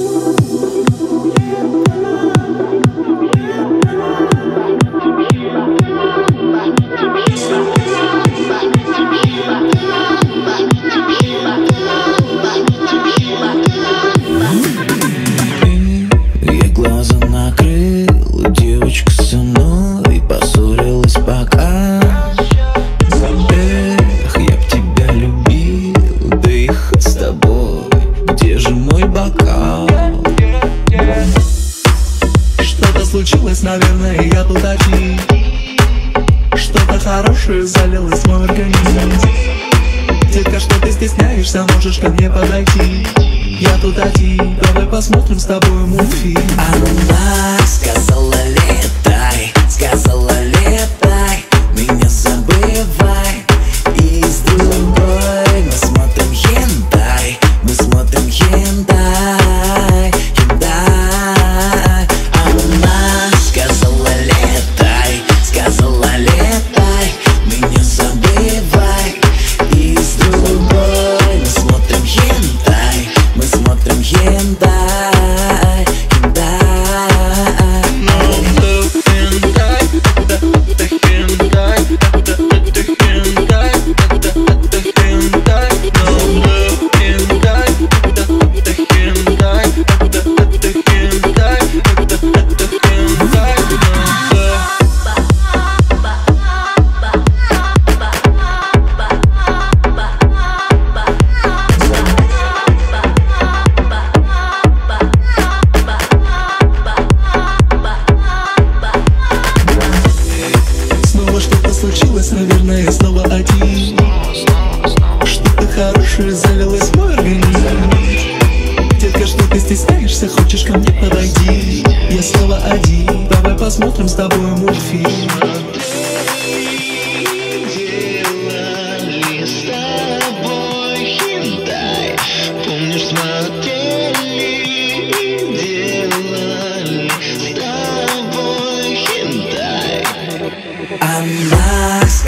Я случилось, наверное, я тут один. Что-то хорошее залилось в мой организм. Детка, что ты стесняешься, можешь ко мне подойти. Я тут один, давай посмотрим с тобой мультфильм. Она сказала летай, наверное, снова один. Что-то хорошее залилось в мой организм Детка, что ты стесняешься, хочешь ко мне подойти Я снова один, давай посмотрим с тобой мультфильм I'm lost,